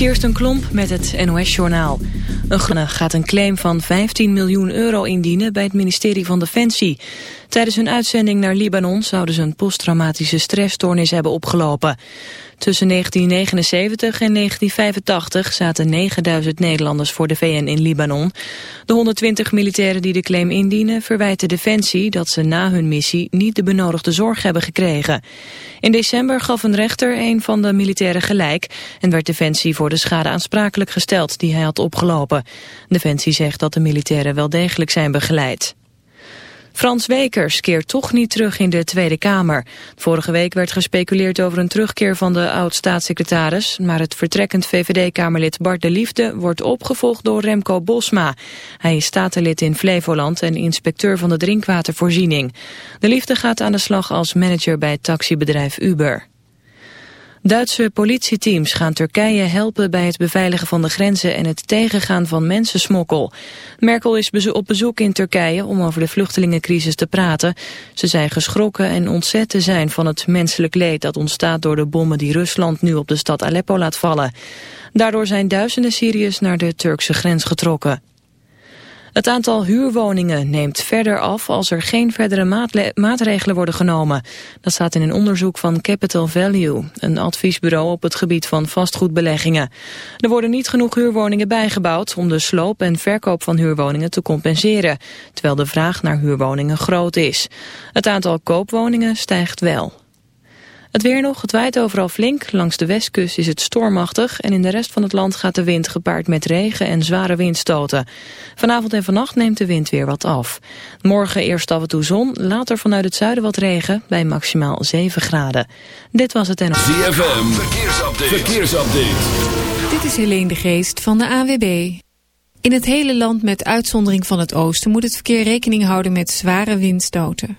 Kirsten Klomp met het NOS-journaal. Een gaat een claim van 15 miljoen euro indienen bij het ministerie van Defensie. Tijdens hun uitzending naar Libanon zouden ze een posttraumatische stressstoornis hebben opgelopen. Tussen 1979 en 1985 zaten 9000 Nederlanders voor de VN in Libanon. De 120 militairen die de claim indienen verwijten Defensie dat ze na hun missie niet de benodigde zorg hebben gekregen. In december gaf een rechter een van de militairen gelijk en werd Defensie voor de schade aansprakelijk gesteld die hij had opgelopen. Defensie zegt dat de militairen wel degelijk zijn begeleid. Frans Wekers keert toch niet terug in de Tweede Kamer. Vorige week werd gespeculeerd over een terugkeer van de oud-staatssecretaris... maar het vertrekkend VVD-kamerlid Bart de Liefde wordt opgevolgd door Remco Bosma. Hij is statenlid in Flevoland en inspecteur van de drinkwatervoorziening. De Liefde gaat aan de slag als manager bij het taxibedrijf Uber. Duitse politieteams gaan Turkije helpen bij het beveiligen van de grenzen en het tegengaan van mensensmokkel. Merkel is op bezoek in Turkije om over de vluchtelingencrisis te praten. Ze zei geschrokken en ontzet te zijn van het menselijk leed dat ontstaat door de bommen die Rusland nu op de stad Aleppo laat vallen. Daardoor zijn duizenden Syriërs naar de Turkse grens getrokken. Het aantal huurwoningen neemt verder af als er geen verdere maatregelen worden genomen. Dat staat in een onderzoek van Capital Value, een adviesbureau op het gebied van vastgoedbeleggingen. Er worden niet genoeg huurwoningen bijgebouwd om de sloop en verkoop van huurwoningen te compenseren, terwijl de vraag naar huurwoningen groot is. Het aantal koopwoningen stijgt wel. Het weer nog, het waait overal flink. Langs de westkust is het stormachtig en in de rest van het land gaat de wind gepaard met regen en zware windstoten. Vanavond en vannacht neemt de wind weer wat af. Morgen eerst af en toe zon, later vanuit het zuiden wat regen bij maximaal 7 graden. Dit was het en... ZFM, verkeersupdate. verkeersupdate. Dit is Helene de Geest van de AWB. In het hele land met uitzondering van het oosten moet het verkeer rekening houden met zware windstoten.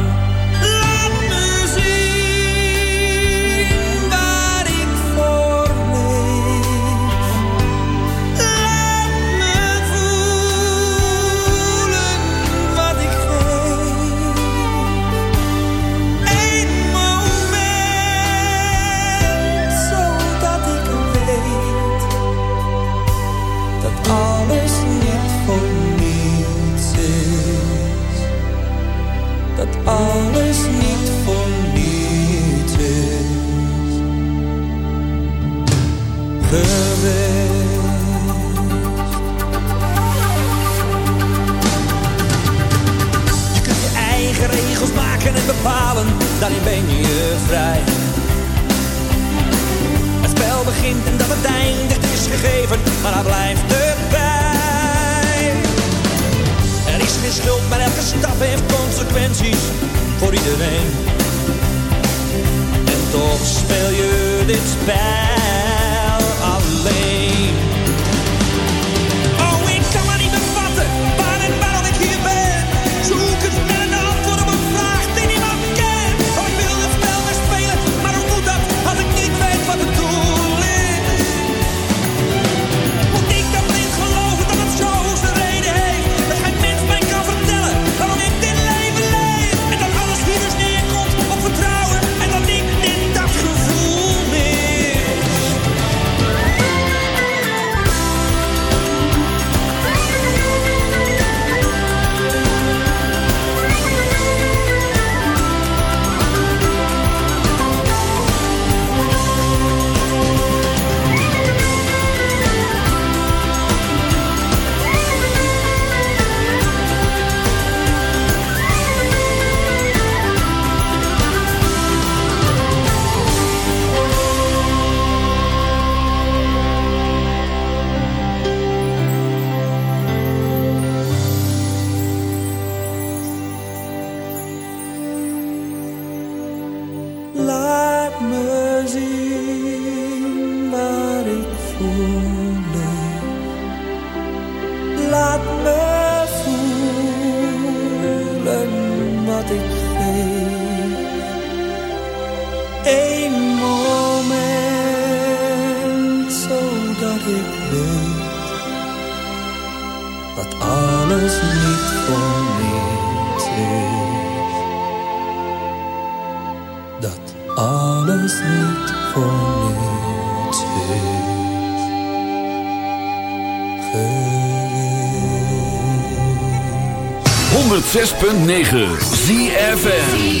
daarin ben je vrij. Het spel begint en dat het eindigt is gegeven, maar dat blijft erbij. Er is geen schuld, maar elke stap heeft consequenties voor iedereen. En toch speel je dit spel alleen. 106.9 ZFN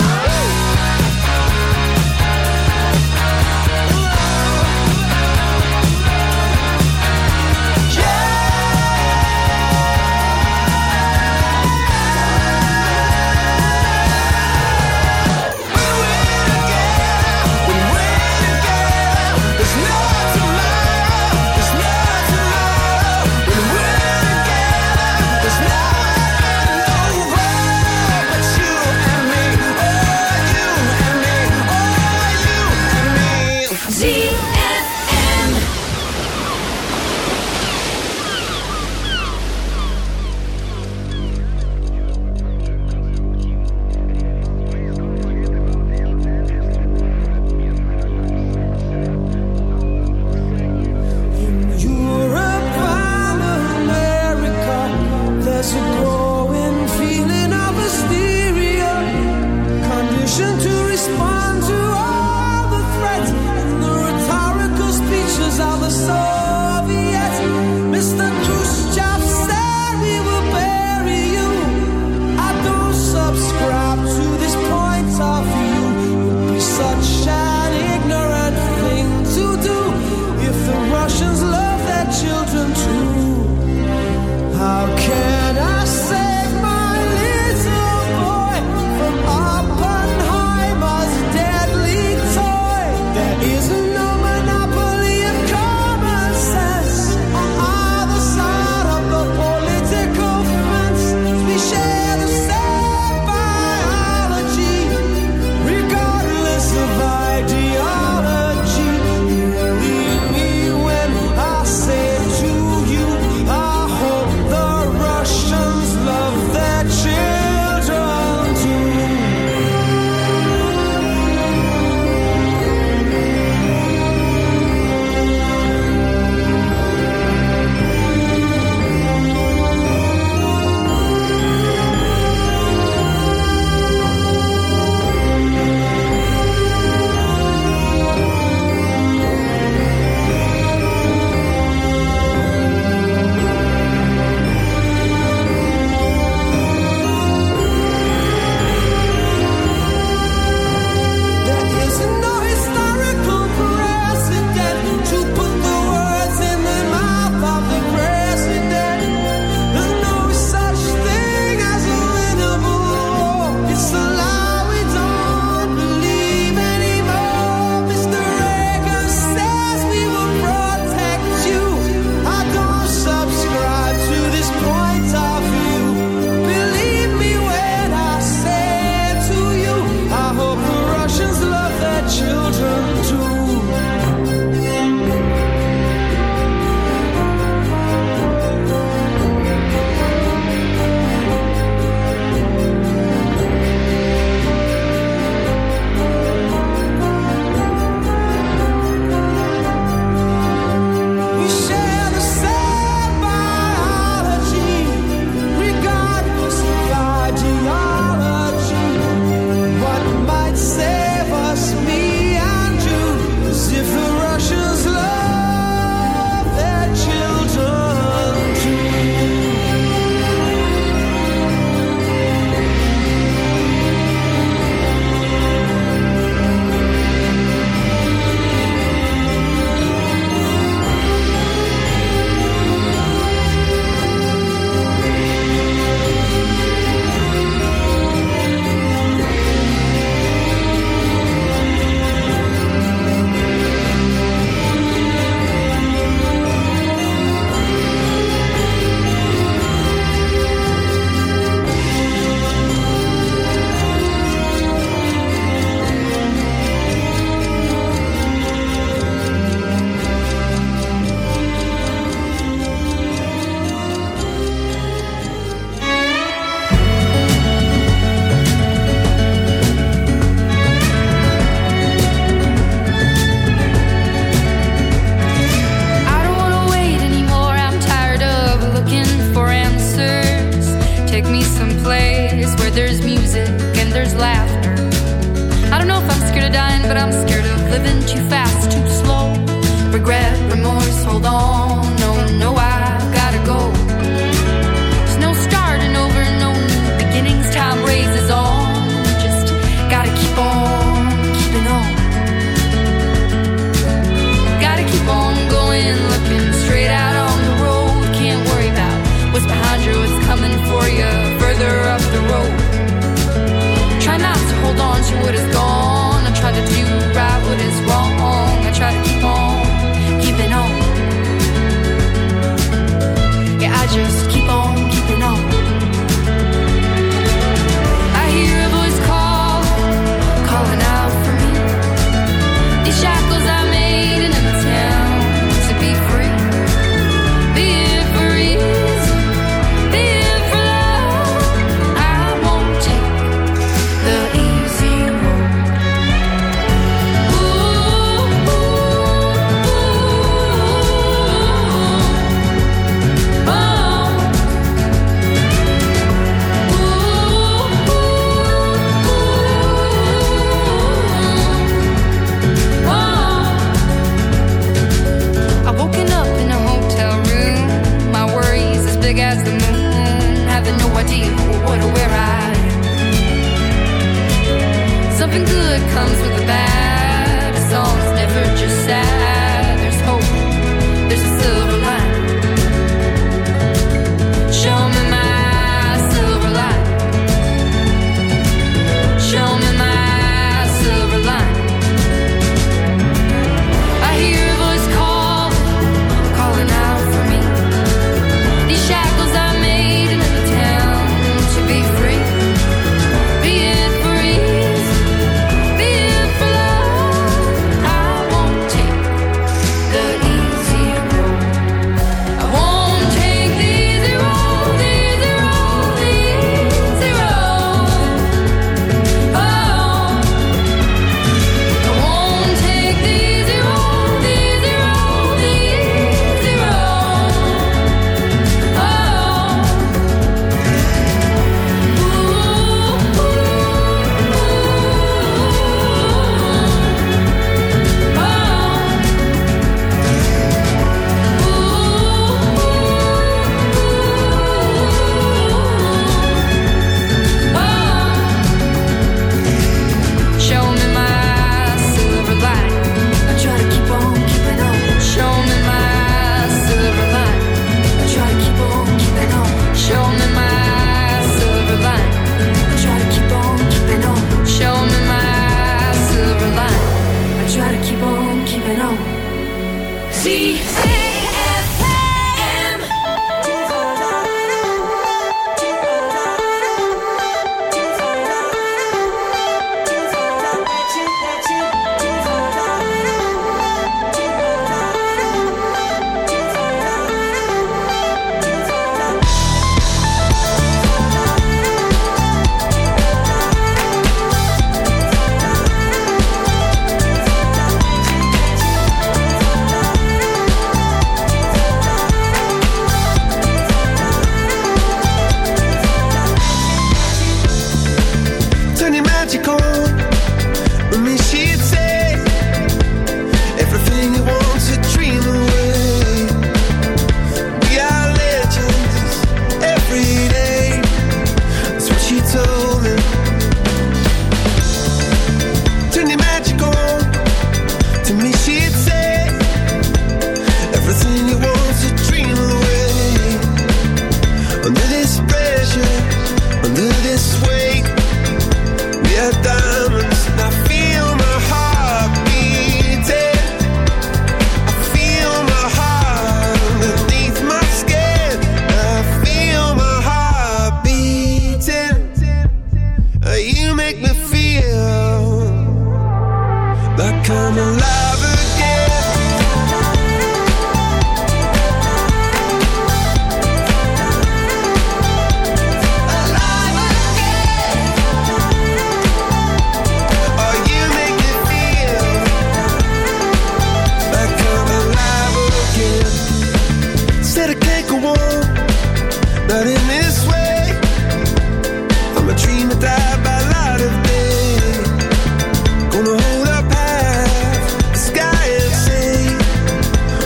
comes with a bag.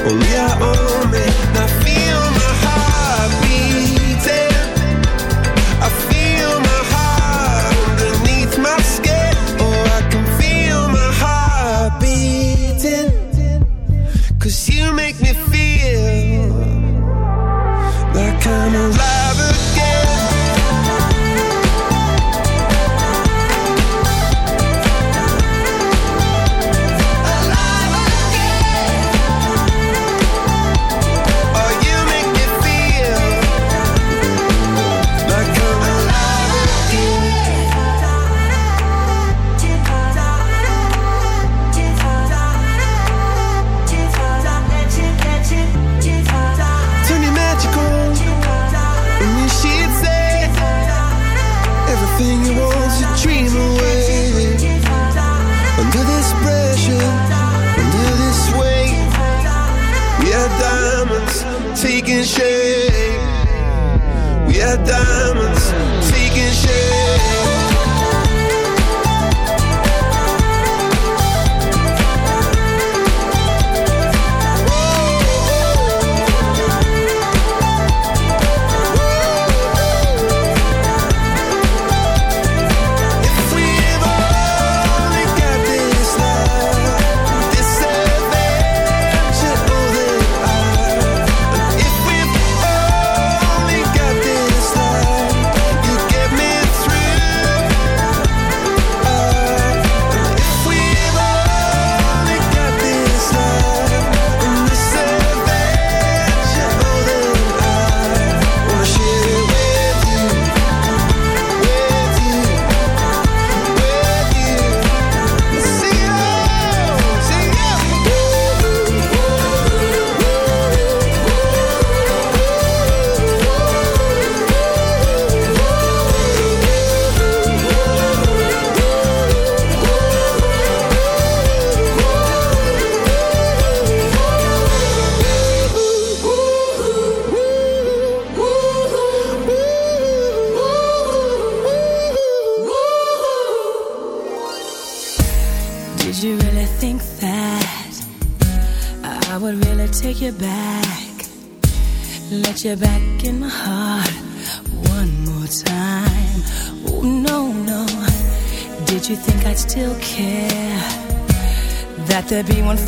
Oh yeah, oh own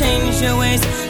change your ways.